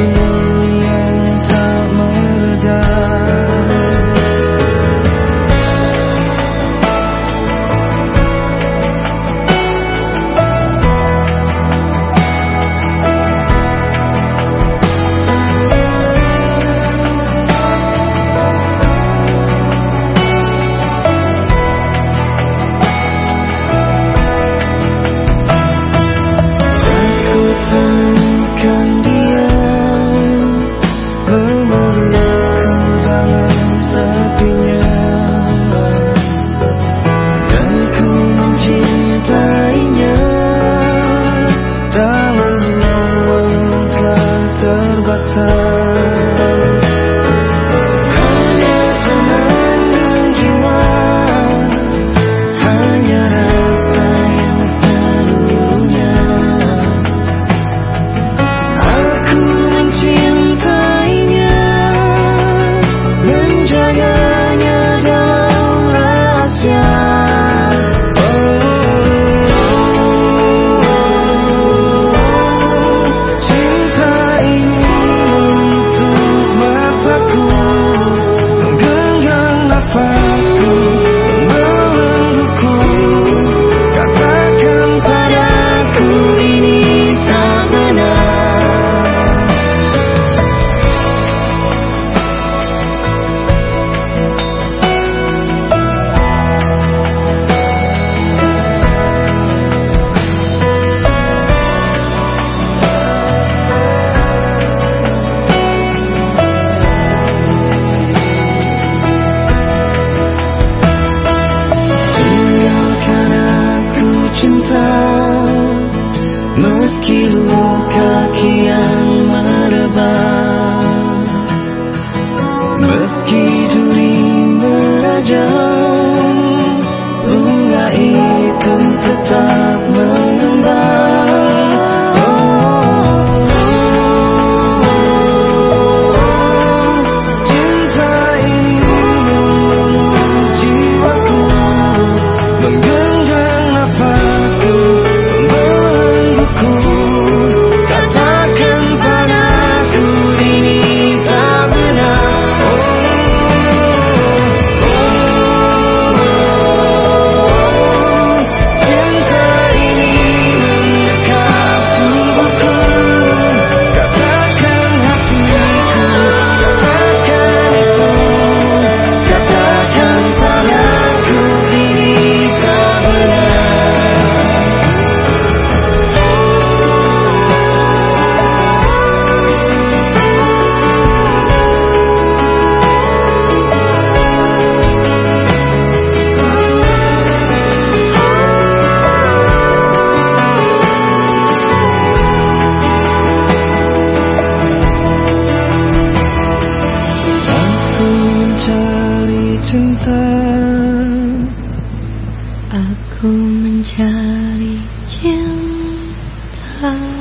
you. 我们家里见他。